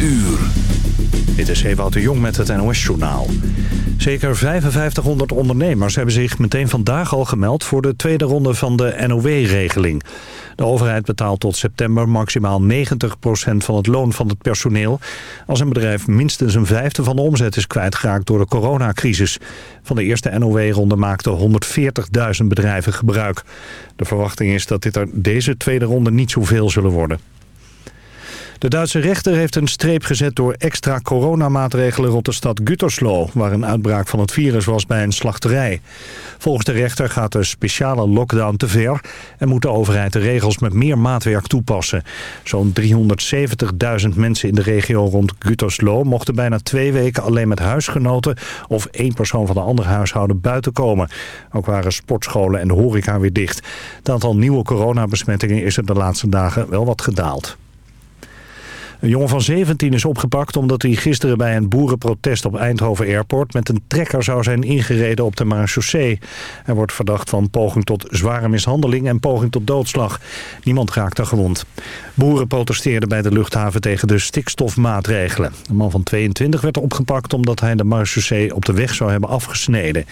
uur. Dit is Ewout de Jong met het NOS-journaal. Zeker 5500 ondernemers hebben zich meteen vandaag al gemeld... voor de tweede ronde van de NOW-regeling. De overheid betaalt tot september maximaal 90% van het loon van het personeel... als een bedrijf minstens een vijfde van de omzet is kwijtgeraakt door de coronacrisis. Van de eerste NOW-ronde maakten 140.000 bedrijven gebruik. De verwachting is dat dit er deze tweede ronde niet zoveel zullen worden. De Duitse rechter heeft een streep gezet door extra coronamaatregelen rond de stad Gütersloh, waar een uitbraak van het virus was bij een slachterij. Volgens de rechter gaat de speciale lockdown te ver en moet de overheid de regels met meer maatwerk toepassen. Zo'n 370.000 mensen in de regio rond Gütersloh mochten bijna twee weken alleen met huisgenoten of één persoon van een ander huishouden buiten komen. Ook waren sportscholen en de horeca weer dicht. Het aantal nieuwe coronabesmettingen is er de laatste dagen wel wat gedaald. Een jongen van 17 is opgepakt omdat hij gisteren bij een boerenprotest op Eindhoven Airport met een trekker zou zijn ingereden op de marechaussee. Hij wordt verdacht van poging tot zware mishandeling en poging tot doodslag. Niemand raakte gewond. Boeren protesteerden bij de luchthaven tegen de stikstofmaatregelen. De man van 22 werd opgepakt omdat hij de marechaussee op de weg zou hebben afgesneden.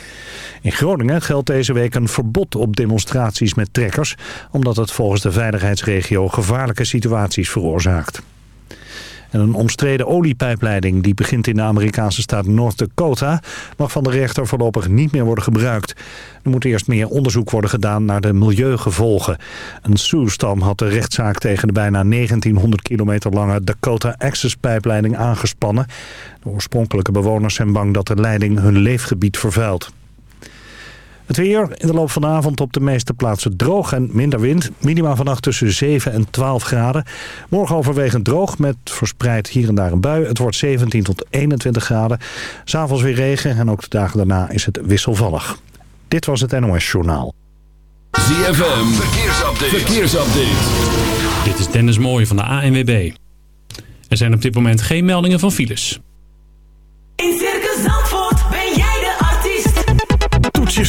In Groningen geldt deze week een verbod op demonstraties met trekkers... omdat het volgens de veiligheidsregio gevaarlijke situaties veroorzaakt. En een omstreden oliepijpleiding die begint in de Amerikaanse staat North Dakota... mag van de rechter voorlopig niet meer worden gebruikt. Er moet eerst meer onderzoek worden gedaan naar de milieugevolgen. Een Sioux-stam had de rechtszaak tegen de bijna 1900 kilometer lange Dakota Access-pijpleiding aangespannen. De oorspronkelijke bewoners zijn bang dat de leiding hun leefgebied vervuilt. Het weer in de loop van de avond op de meeste plaatsen droog en minder wind. Minima vannacht tussen 7 en 12 graden. Morgen overwegend droog met verspreid hier en daar een bui. Het wordt 17 tot 21 graden. S'avonds weer regen en ook de dagen daarna is het wisselvallig. Dit was het NOS Journaal. ZFM, verkeersupdate. verkeersupdate. Dit is Dennis Mooij van de ANWB. Er zijn op dit moment geen meldingen van files.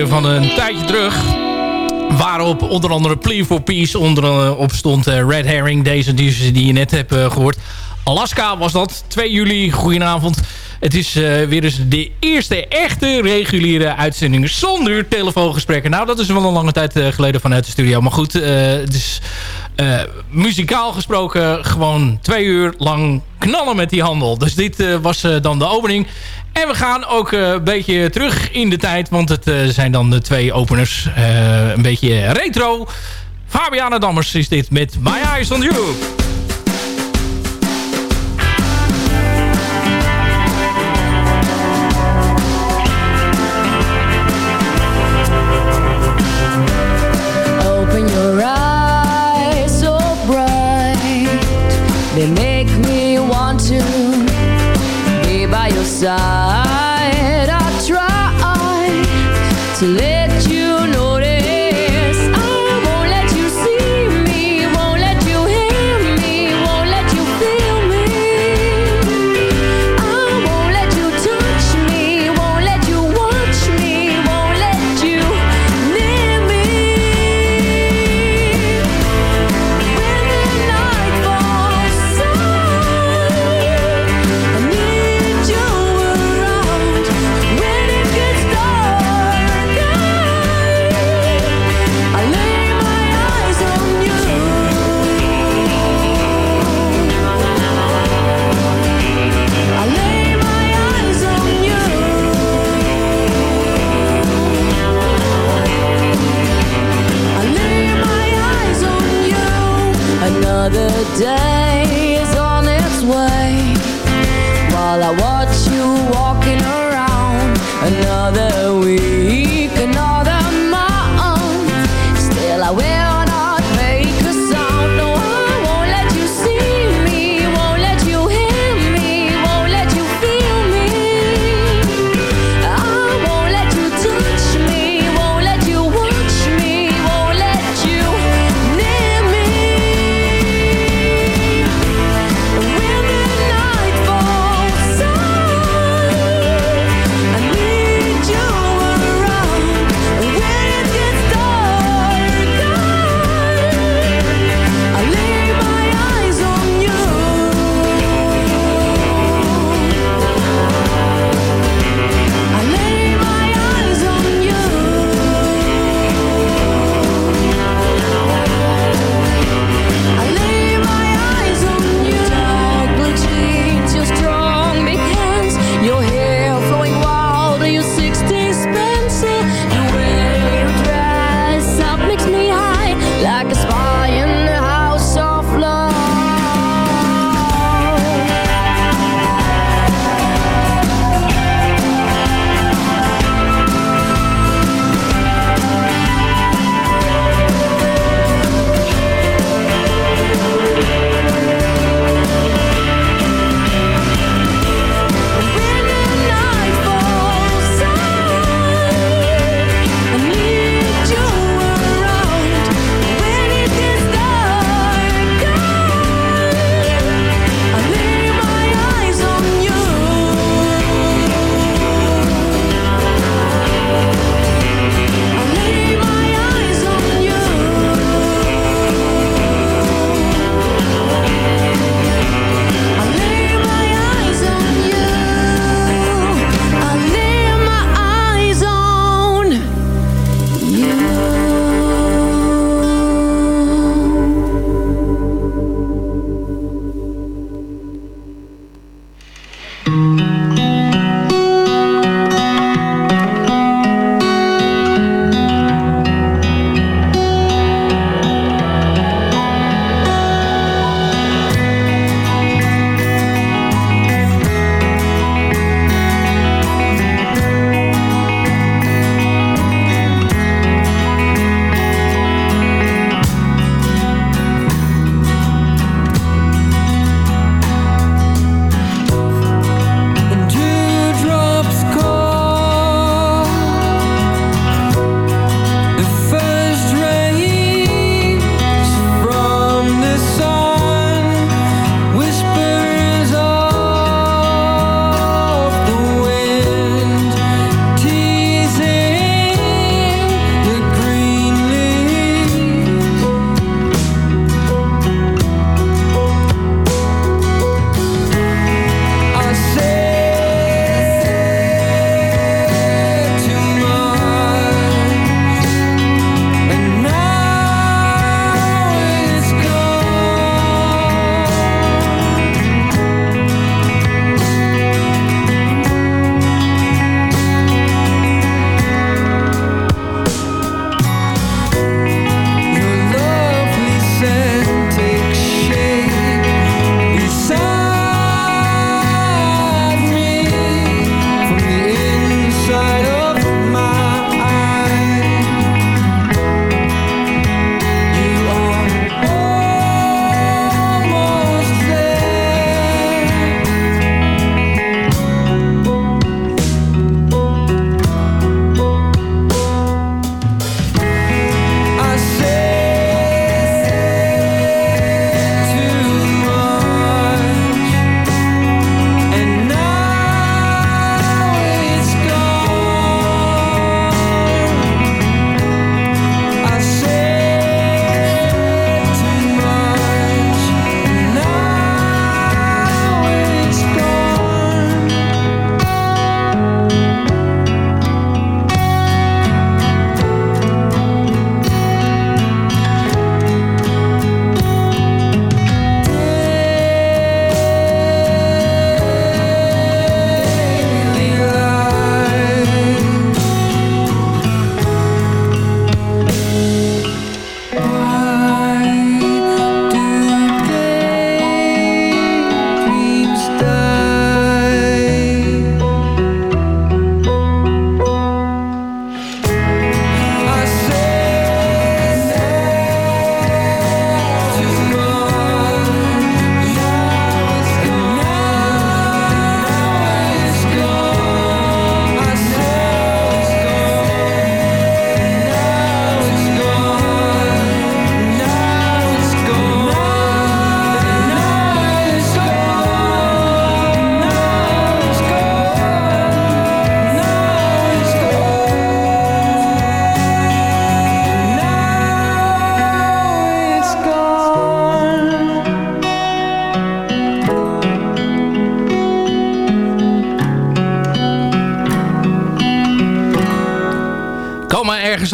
van een tijdje terug. Waarop onder andere Plea for Peace onder, eh, op stond. Eh, Red Herring, deze die, die je net hebt eh, gehoord. Alaska was dat. 2 juli, goedenavond. Het is weer eens de eerste echte reguliere uitzending zonder telefoongesprekken. Nou, dat is wel een lange tijd geleden vanuit de studio. Maar goed, uh, muzikaal gesproken gewoon twee uur lang knallen met die handel. Dus dit was dan de opening. En we gaan ook eh, een beetje terug in de tijd. Want het eh, zijn dan de twee openers. Eh, een beetje retro. Fabiana Dammers is dit met My Eyes on You.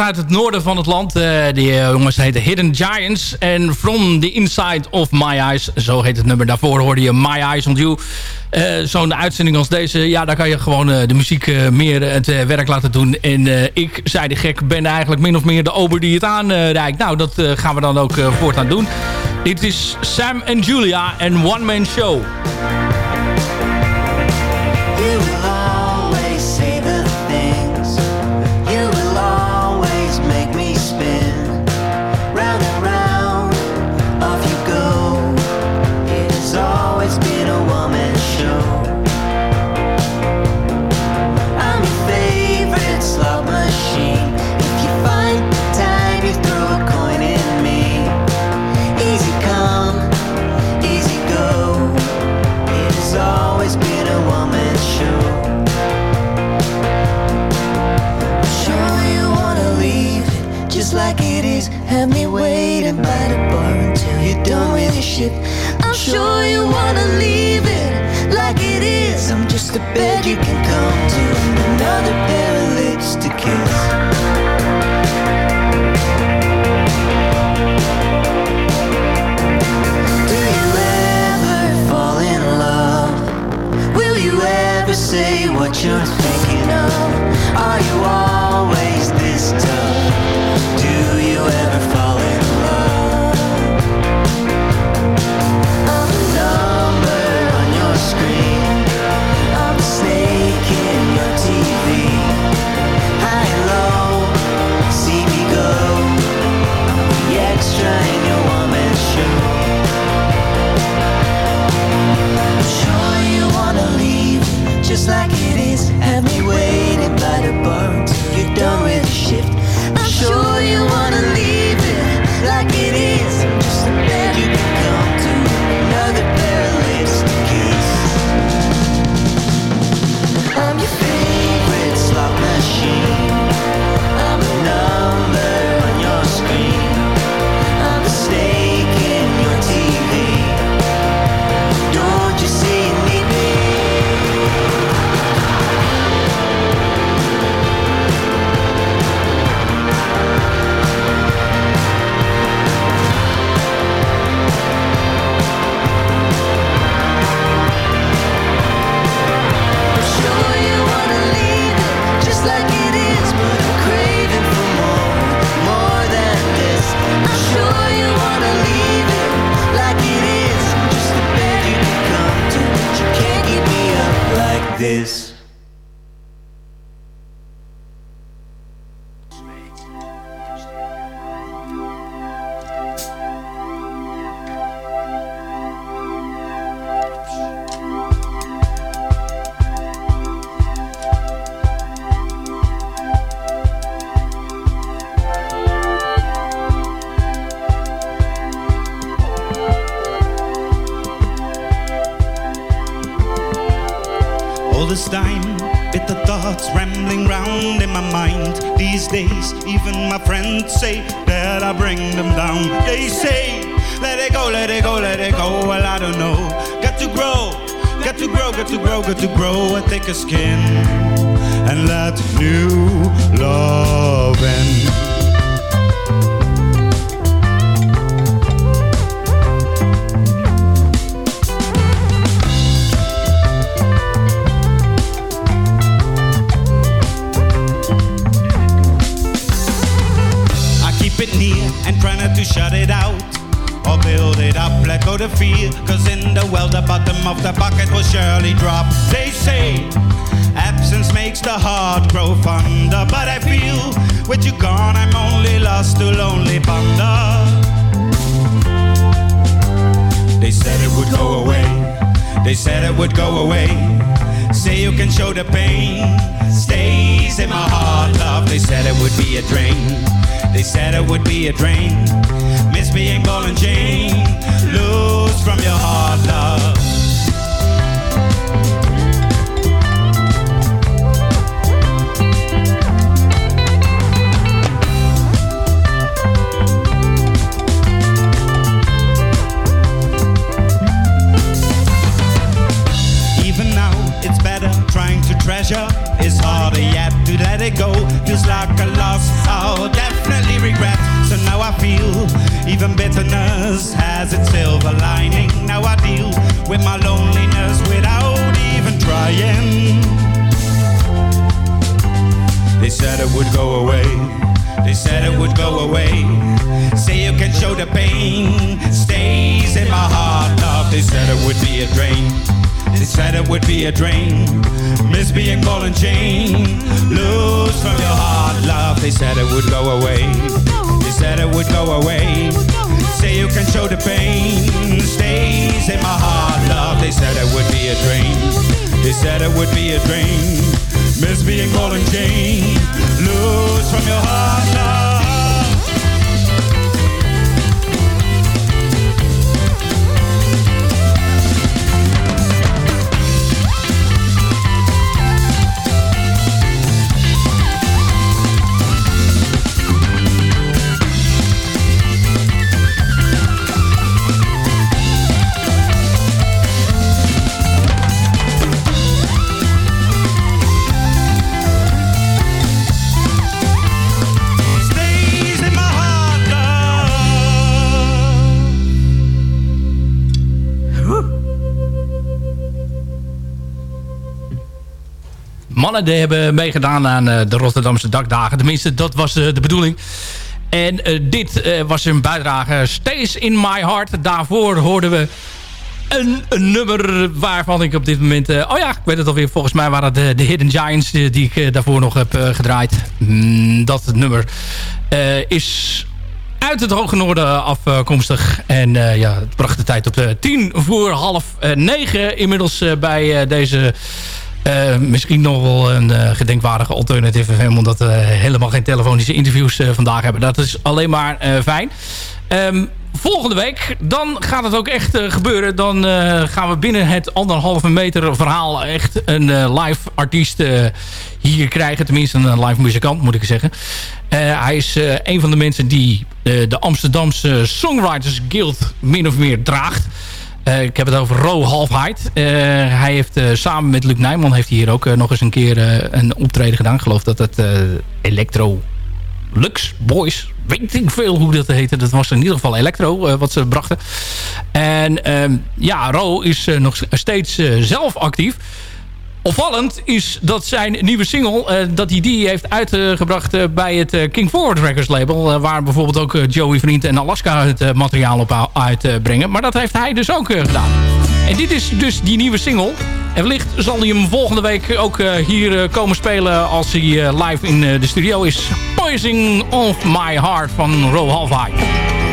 Uit het noorden van het land. Eh, die eh, jongens heten Hidden Giants. En From the Inside of My Eyes, zo heet het nummer. Daarvoor hoorde je My Eyes on You. Eh, Zo'n uitzending als deze, ja, daar kan je gewoon de muziek meer het werk laten doen. En ik, zei de gek, ben eigenlijk min of meer de ober die het aanreikt. nou, dat gaan we dan ook voortaan doen. Dit is Sam en Julia en One Man Show. Sure you wanna leave it like it is. I'm just a bed you can come to and another pair of lips to kiss. Do you ever fall in love? Will you ever say what you're thinking of? Are you always like it is. Have me surely drop. They say absence makes the heart grow fonder, but I feel with you gone, I'm only lost to lonely ponder. They said it would go away. They said it would go away. Say you can show the pain. Stays in my heart, love. They said it would be a drain. They said it would be a drain. Miss being ball and chain. Lose from your heart, love. It's harder yet to let it go. Feels like a loss I'll definitely regret. So now I feel even bitterness has its silver lining. Now I deal with my loneliness without even trying. They said it would go away. They said it would go away. Say you can show the pain stays in my heart. Love, they said it would be a drain. They said it would be a dream, Miss being ball and chain. Lose from your heart, love. They said it would go away. They said it would go away. Say you can show the pain stays in my heart, love. They said it would be a dream. They said it would be a drain. Miss being ball and chain. Lose from your heart, love. Mannen die hebben meegedaan aan eh, de Rotterdamse dakdagen. Tenminste, dat was eh, de bedoeling. En eh, dit was een bijdrage Stays in My Heart. Daarvoor hoorden we een, een nummer waarvan ik op dit moment... oh ja, ik weet het alweer. Volgens mij waren het de, de Hidden Giants die ik daarvoor nog heb gedraaid. Mm, dat nummer is uit het hoge noorden afkomstig. En ja, het bracht de tijd op de tien voor half negen. Inmiddels bij deze... eh, misschien nog wel een eh, gedenkwaardige alternative FM... omdat we helemaal geen telefonische interviews eh, vandaag hebben. Dat is alleen maar eh, fijn. Ehm, volgende week, dan gaat het ook echt eh, gebeuren. Dan eh, gaan we binnen het anderhalve meter verhaal... echt een eh, live artiest eh, hier krijgen. Tenminste een live muzikant, moet ik zeggen. Eh, hij is eh, een van de mensen die eh, de Amsterdamse Songwriters Guild min of meer draagt. Eh, ik heb het over Ro Halfheid. Eh, hij heeft eh, samen met Luc Nijman heeft hij hier ook nog eens een keer een optreden gedaan. Ik geloof dat het Electro Lux Boys, weet ik veel hoe dat heette. Dat was in ieder geval Electro wat ze brachten. En ehm, ja, Ro is nog steeds zelf actief. Opvallend is dat zijn nieuwe single, eh, dat hij die heeft uitgebracht eh, bij het eh, King Forward Records label. waar bijvoorbeeld ook Joey Vriend en Alaska het materiaal op uitbrengen. maar dat heeft hij dus ook gedaan. En dit is dus die nieuwe single. En wellicht zal hij hem volgende week ook hier komen spelen als hij live in de studio is. Poison of My Heart van Ro Halfhigh.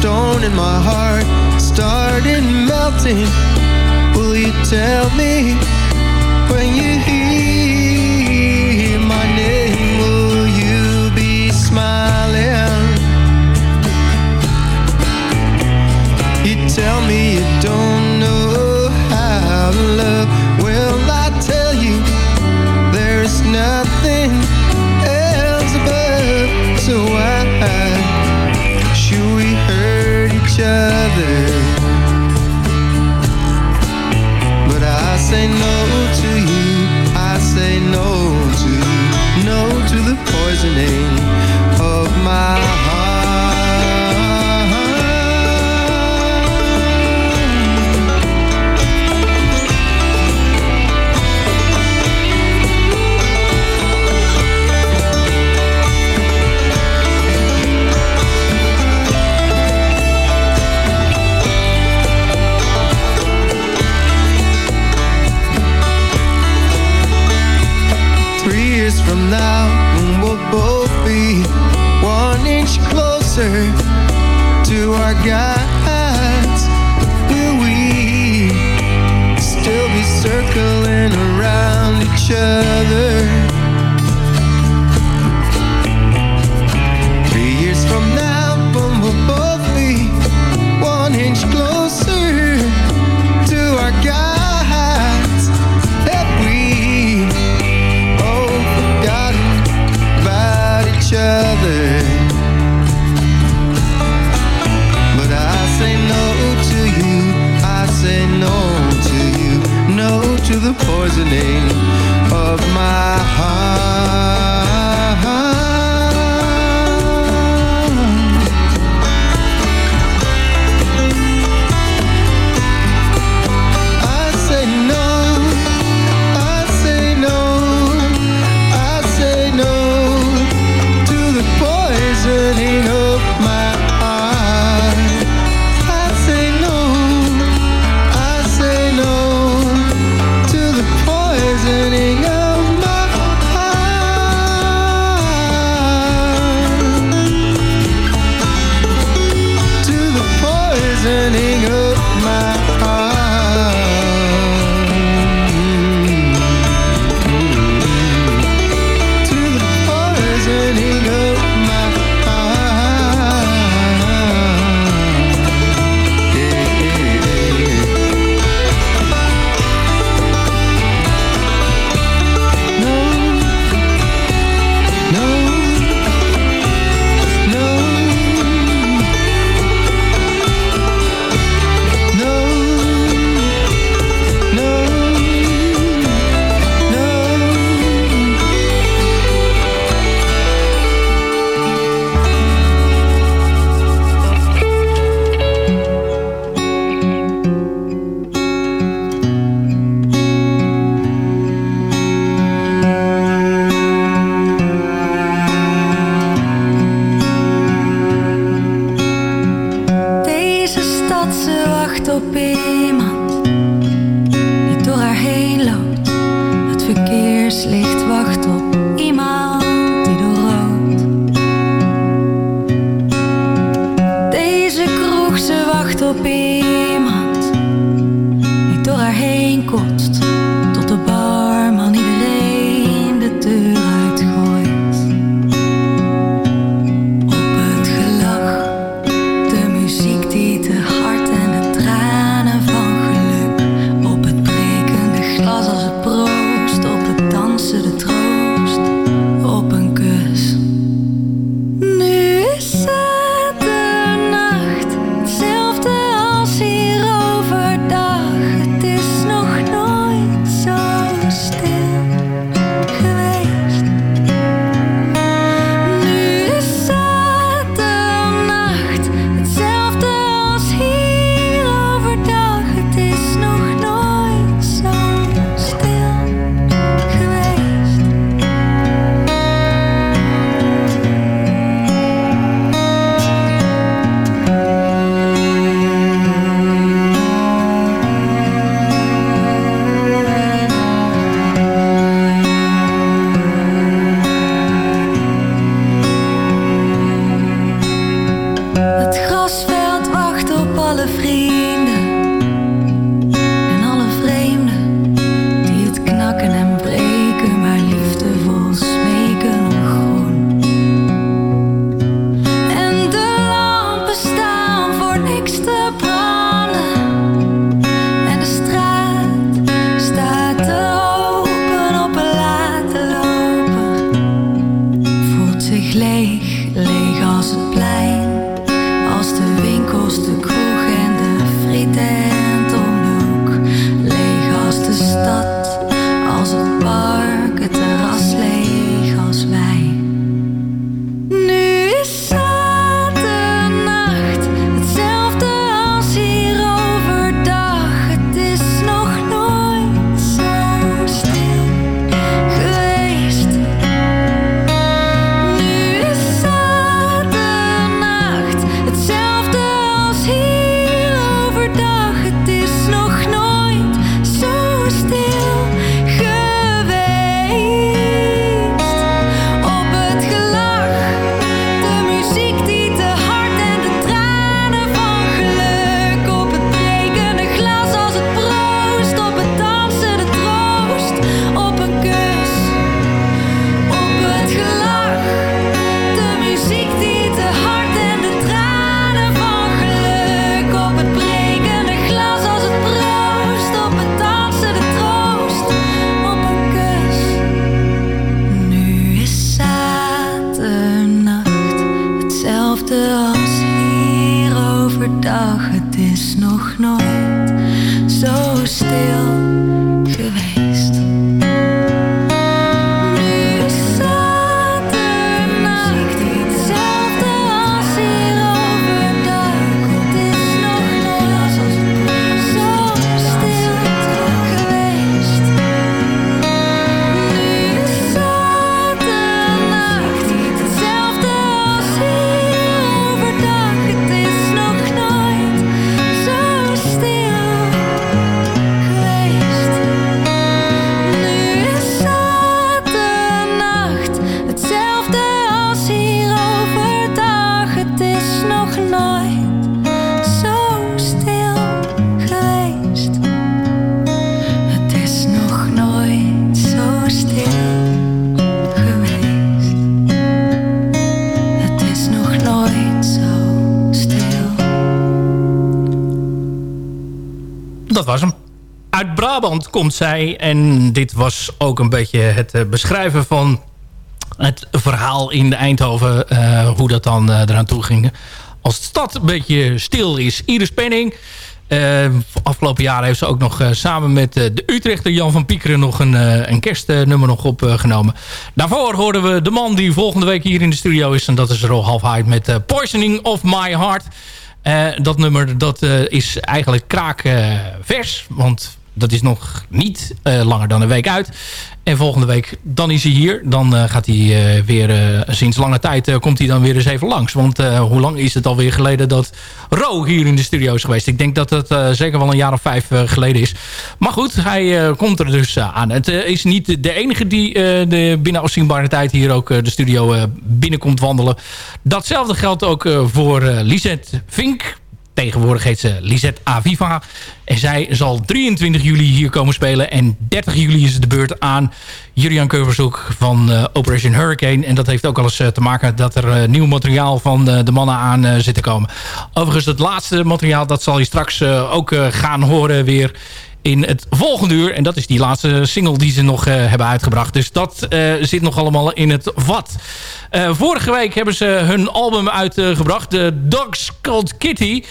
Stone in my heart started melting. Will you tell me other? But I say no to you. I say no to. No to the poisoning closer to our gods? will we still be circling around each other? ending komt zij. En dit was ook een beetje het eh, beschrijven van het verhaal in Eindhoven. Eh, hoe dat dan eh, eraan toe ging. Als de stad een beetje stil is. iedere Penning. Afgelopen jaar heeft ze ook nog samen met de Utrechter Jan van Piekeren... nog een, een kerstnummer nog opgenomen. Daarvoor hoorden we de man die volgende week hier in de studio is. En dat is Roel Hyde met Poisoning of My Heart. dat nummer dat, is eigenlijk kraakvers. want dat is nog niet eh, langer dan een week uit. En volgende week, dan is hij hier. Dan eh, gaat hij eh, weer, sinds lange tijd, komt hij dan weer eens even langs. Want hoe lang is het alweer geleden dat Ro hier in de studio is geweest? Ik denk dat eh, zeker wel een jaar of vijf geleden is. Maar goed, hij komt er dus aan. Het is niet de enige die de binnen afzienbare tijd hier ook de studio binnenkomt wandelen. Datzelfde geldt ook voor Lisette Vink. Tegenwoordig heet ze Lisette Aviva. En zij zal 23 juli hier komen spelen. En 30 juli is de beurt aan Julian Keuvershoek van eh, Operation Hurricane. En dat heeft ook alles eh, te maken dat er eh, nieuw materiaal van de mannen aan zit te komen. Overigens het laatste materiaal, dat zal je straks ook gaan horen weer in het volgende uur. En dat is die laatste single die ze nog eh, hebben uitgebracht. Dus dat eh, zit nog allemaal in het vat. Eh, vorige week hebben ze hun album uitgebracht. De Dogs Called Kitty.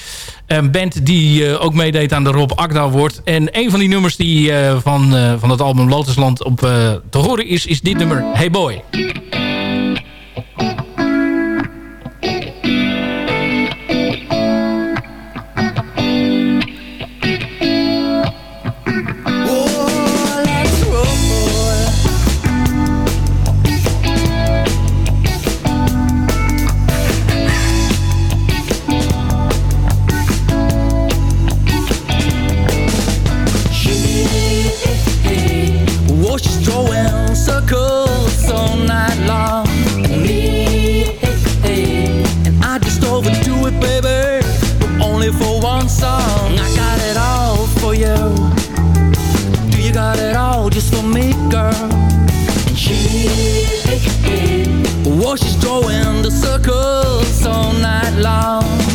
Een band die ook meedeed aan de Rob Akda wordt. En een van die nummers die van, van het album Lotusland op te horen is, is dit nummer Hey Boy. Girl? And she, oh, she's drawing the circles all night long.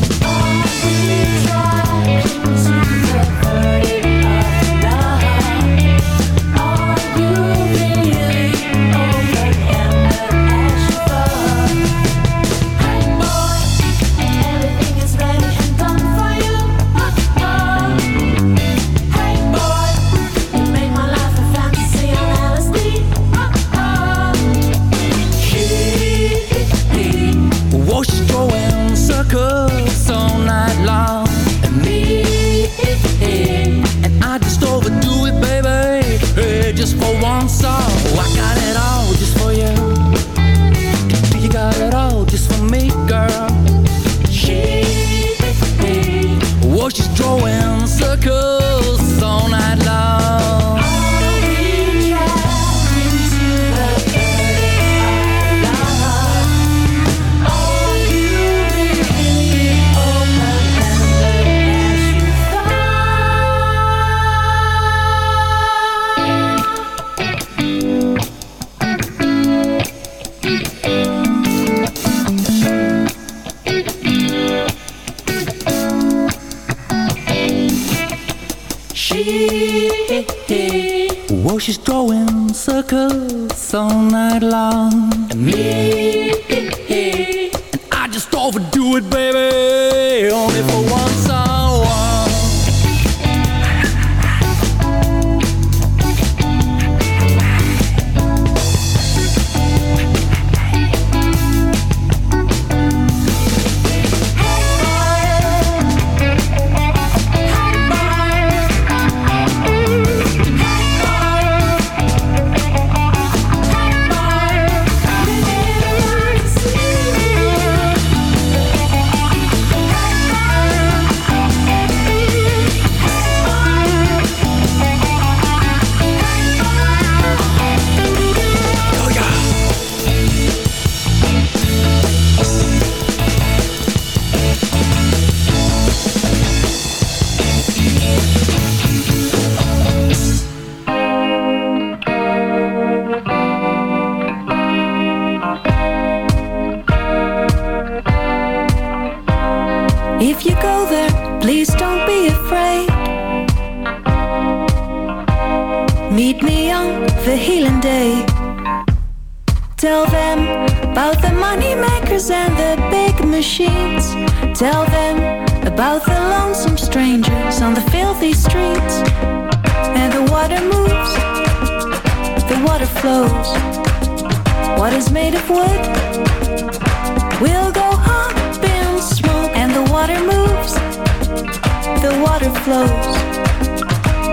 Flows.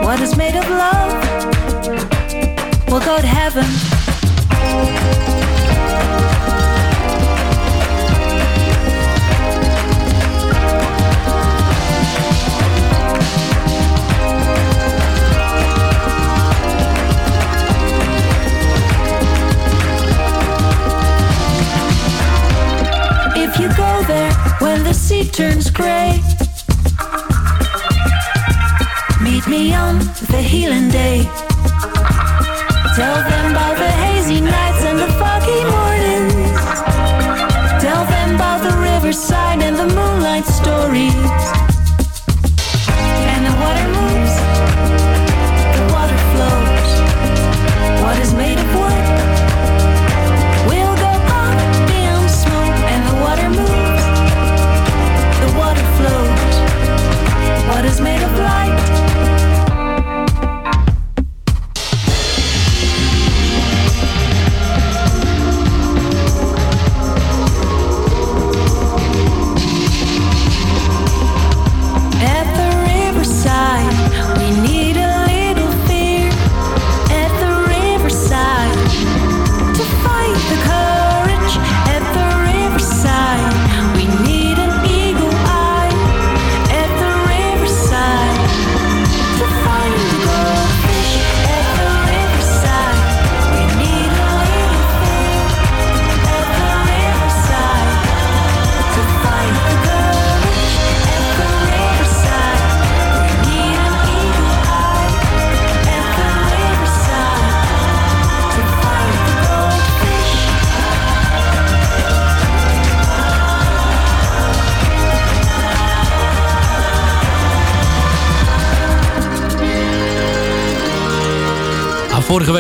What is made of love will go to heaven. If you go there when the sea turns gray, me on the healing day. Tell them about the hazy nights and the foggy mornings. Tell them about the riverside and the moonlight stories.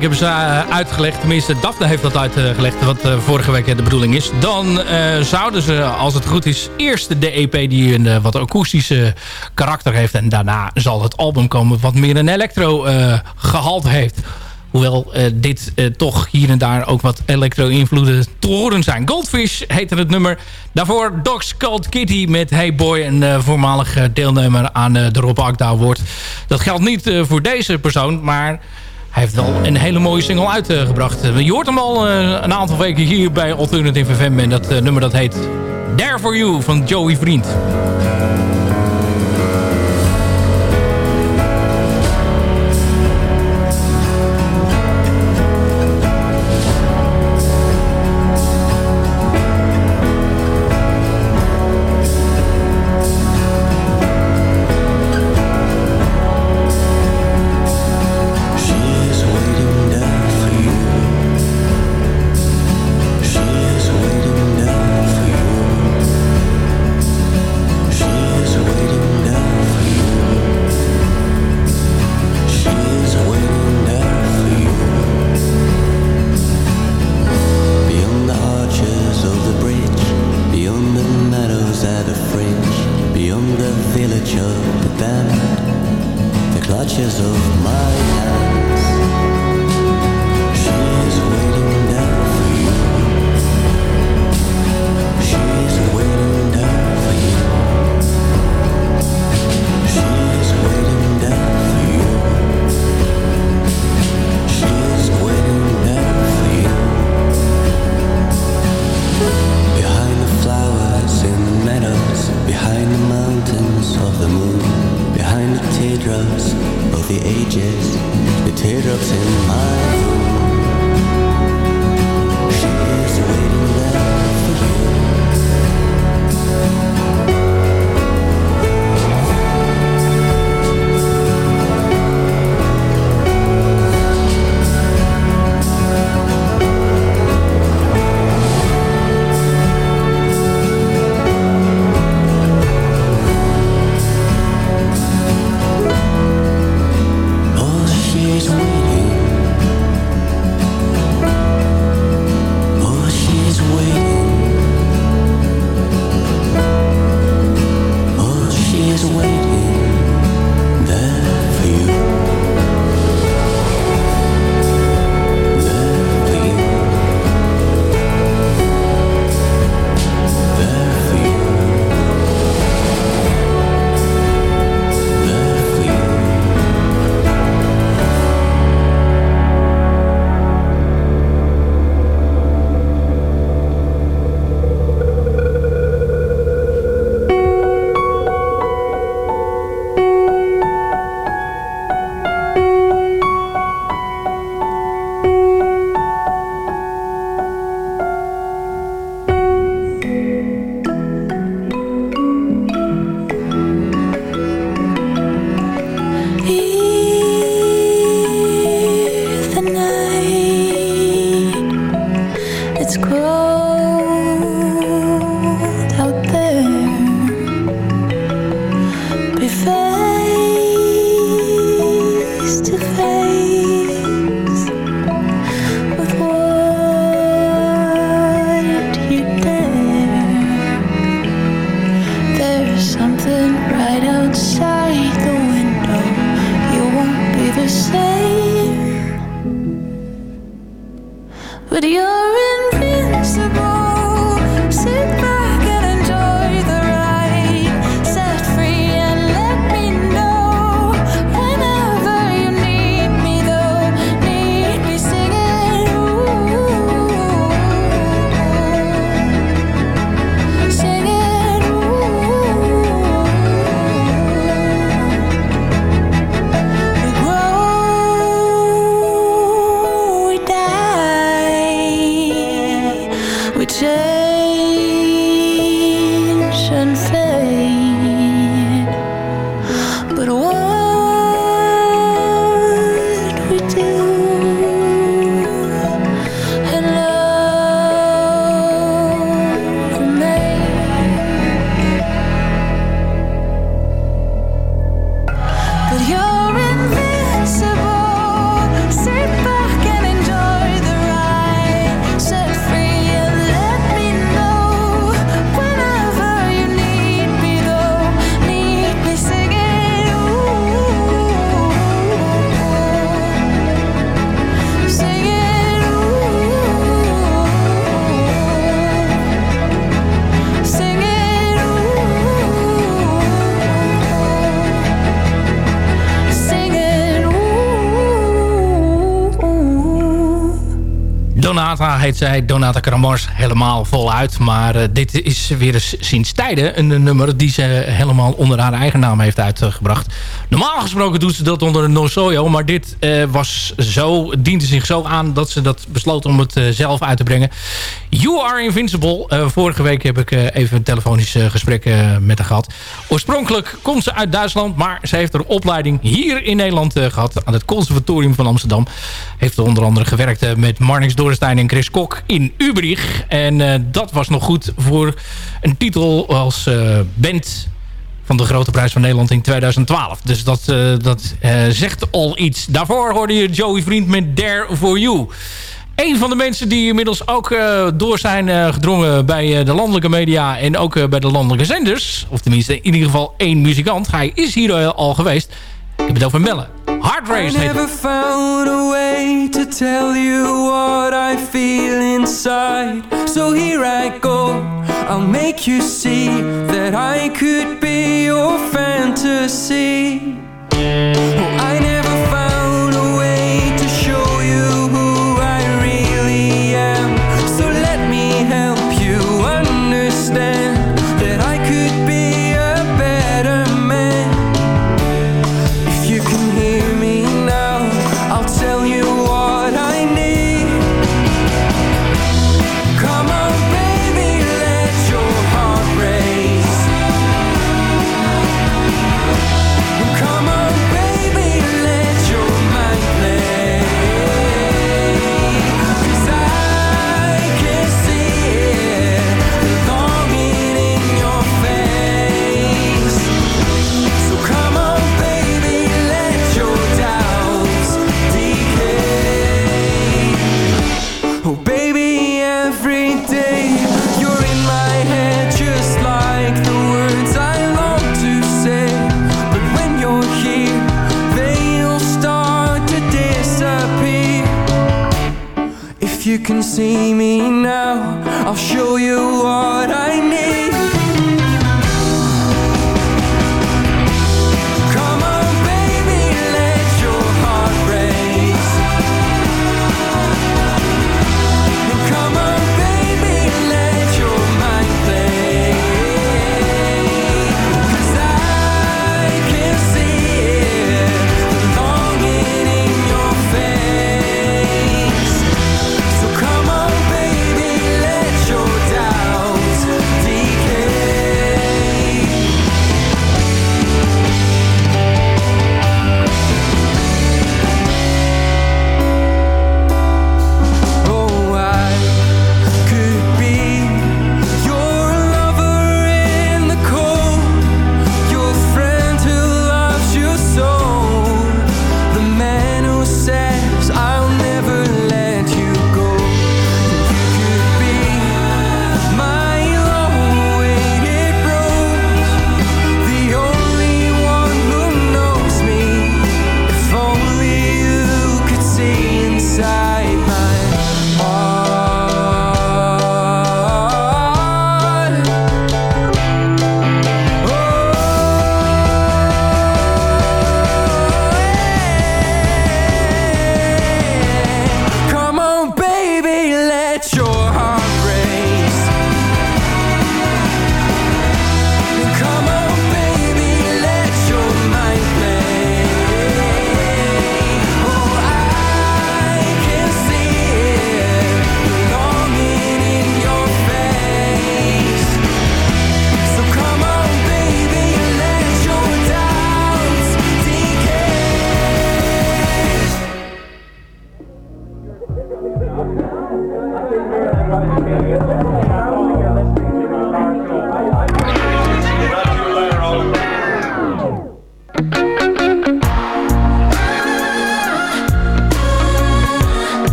Week hebben ze eh, uitgelegd, tenminste Daphne heeft dat uitgelegd... wat eh, vorige week de bedoeling is. Dan eh, zouden ze, als het goed is, eerst de EP die een wat akoestische karakter heeft... en daarna zal het album komen wat meer een electro eh, gehalte heeft. Hoewel dit toch hier en daar ook wat electro-invloeden te horen zijn. Goldfish heette het nummer. Daarvoor Dogs Called Kitty met Hey Boy. Een eh, voormalig deelnemer aan de Rob Akda Award. Dat geldt niet voor deze persoon, maar... Hij heeft wel een hele mooie single uitgebracht. Eh, je hoort hem al eh, een aantal weken hier bij Alternative FM. En dat eh, nummer dat heet There For You van Joey Vriend. Donata heet zij, Donata Kramars, helemaal voluit. Maar eh, dit is weer eens sinds tijden een, nummer die ze helemaal onder haar eigen naam heeft uitgebracht. Normaal gesproken doet ze dat onder een Nosoyo, maar dit eh, was zo, diende zich zo aan dat ze dat besloot om het eh, zelf uit te brengen. You Are Invincible. Vorige week heb ik even een telefonisch gesprek met haar gehad. Oorspronkelijk komt ze uit Duitsland, maar ze heeft haar opleiding hier in Nederland eh, gehad. Aan het Conservatorium van Amsterdam. Heeft onder andere gewerkt eh, met Marnix Dorenstein en Chris Kok in Ubrich. En eh, dat was nog goed voor een titel als eh, band van de Grote Prijs van Nederland in 2012. Dus dat, dat zegt al iets. Daarvoor hoorde je Joey Vriend met Dare For You. Een van de mensen die inmiddels ook door zijn gedrongen bij de landelijke media en ook bij de landelijke zenders. Of tenminste in ieder geval één muzikant. Hij is hier al geweest. Ik heb het over Melle. Hard Race heet tell you what I feel inside. So here I go. I'll make you see that I could be your fantasy.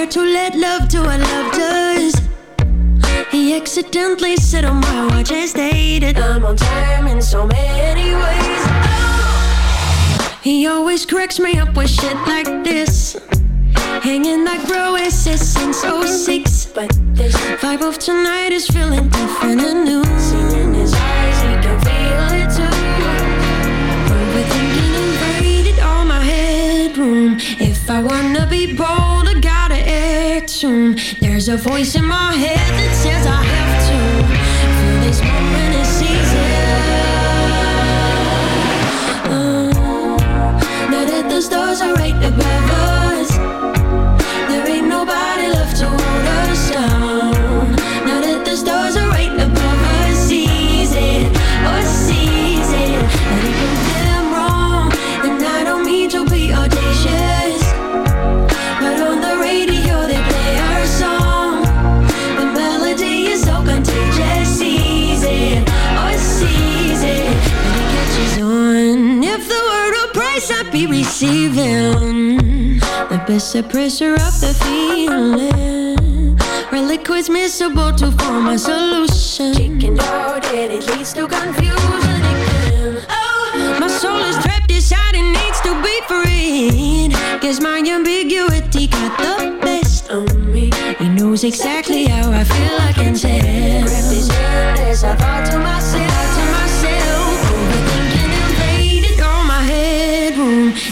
Scared to let love do what love does. He accidentally said on my watch and stated I'm on time in so many ways. He always cracks me up with shit like this. Hanging like bro SS since 06. But this vibe of tonight is feeling different and new. Seen in his eyes, he can feel it too. Overthinking invaded all my headroom. If I wanna be bold, soon. There's a voice in my head that says I have to feel this moment seize it. Uh, now that the stars are right above us, the best suppressor of the feeling. Reliquids miscible to form a solution. Chicken out and it leads to confusion again. Oh, my soul is trapped inside and needs to be freed. Guess my ambiguity got the best of me. He knows exactly how I feel. I can tell. Grab his hand as I thought to myself.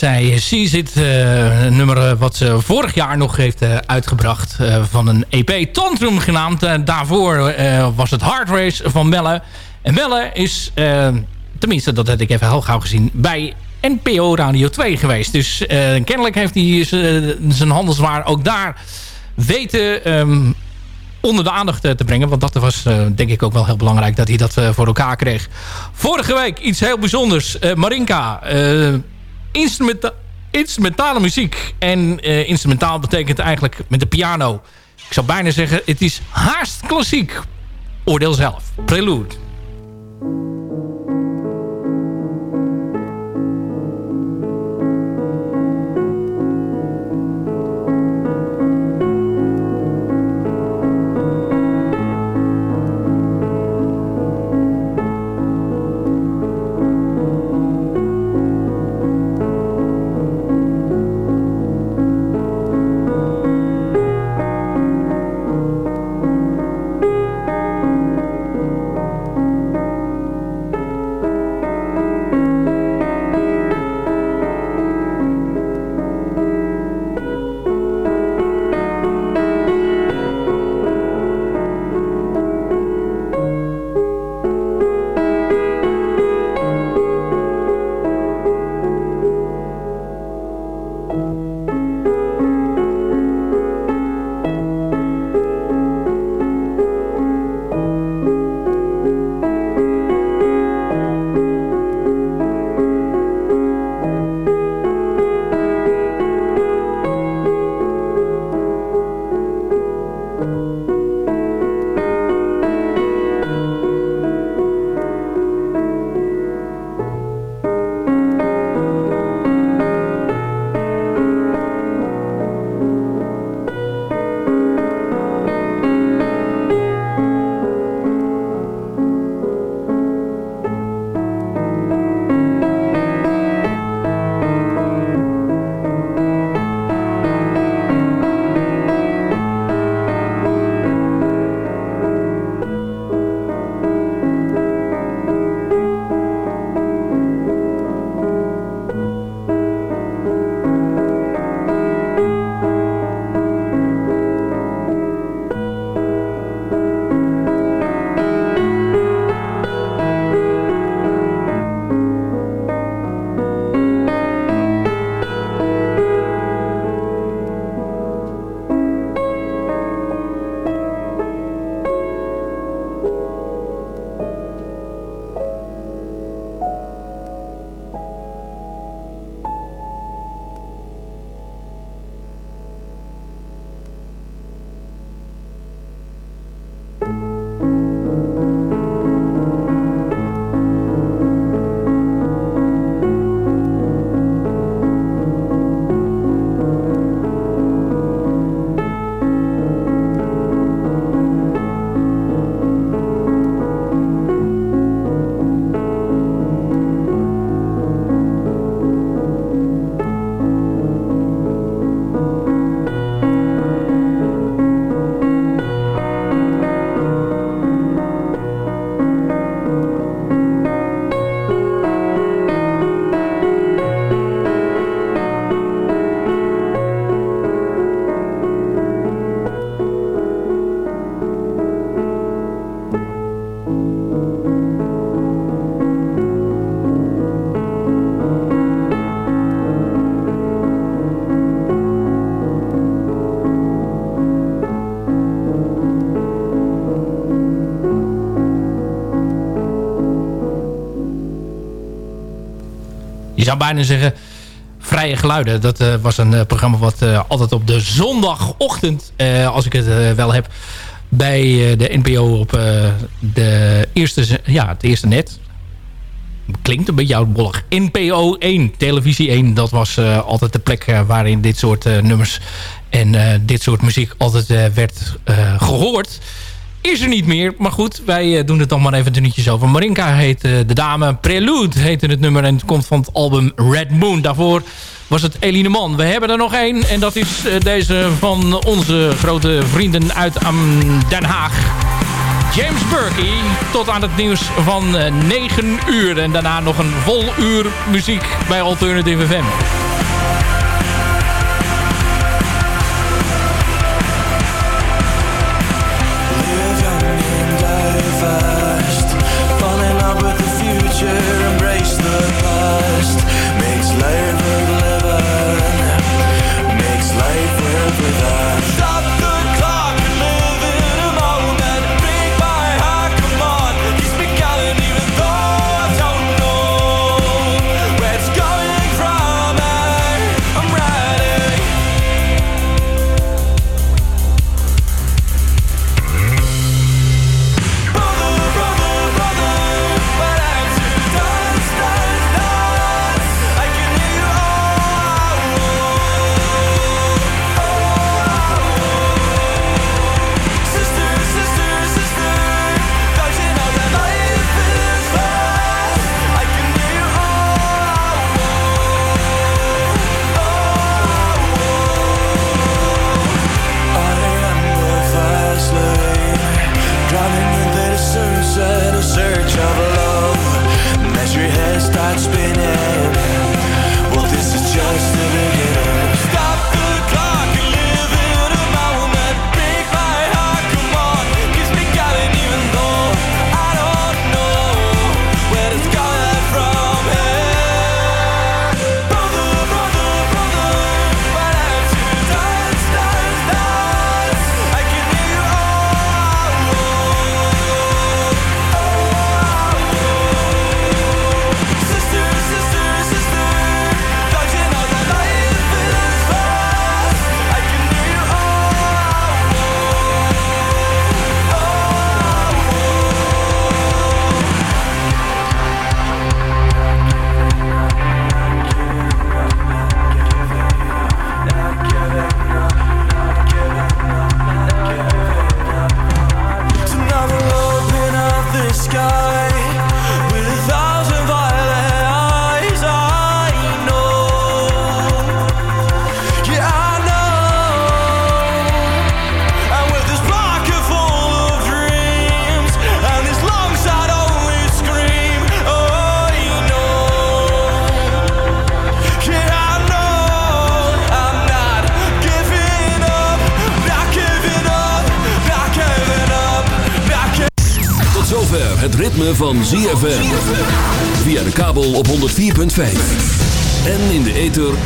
zij. Seize It, eh, een nummer eh, wat ze vorig jaar nog heeft eh, uitgebracht eh, van een EP. Tantrum genaamd. Eh, daarvoor eh, was het Hard Race van Melle. En Melle is, eh, tenminste dat heb ik even heel gauw gezien, bij NPO Radio 2 geweest. Dus eh, kennelijk heeft hij zijn handelswaar ook daar weten ehm, onder de aandacht eh, te brengen. Want dat was eh, denk ik ook wel heel belangrijk dat hij dat eh, voor elkaar kreeg. Vorige week iets heel bijzonders. Eh, Marinka, eh, instrumenta instrumentale muziek. En eh, instrumentaal betekent eigenlijk met de piano. Ik zou bijna zeggen, het is haast klassiek. Oordeel zelf. Prelude. Zou bijna zeggen Vrije Geluiden. Dat eh, was een eh, programma wat eh, altijd op de zondagochtend, als ik het wel heb, bij de NPO op de eerste, ja, het eerste net. Klinkt een beetje oudbollig. NPO 1, televisie 1, dat was altijd de plek waarin dit soort nummers en dit soort muziek altijd werd eh, gehoord. Is er niet meer, maar goed, wij eh, doen het dan maar even minuutjes over. Marinka heet eh, de dame, Prelude heette het nummer en het komt van het album Red Moon. Daarvoor was het Eline Man. We hebben er nog één en dat is eh, deze van onze grote vrienden uit am, Den Haag. James Burkey tot aan het nieuws van eh, 9 uur. En daarna nog een vol uur muziek bij Alternative FM.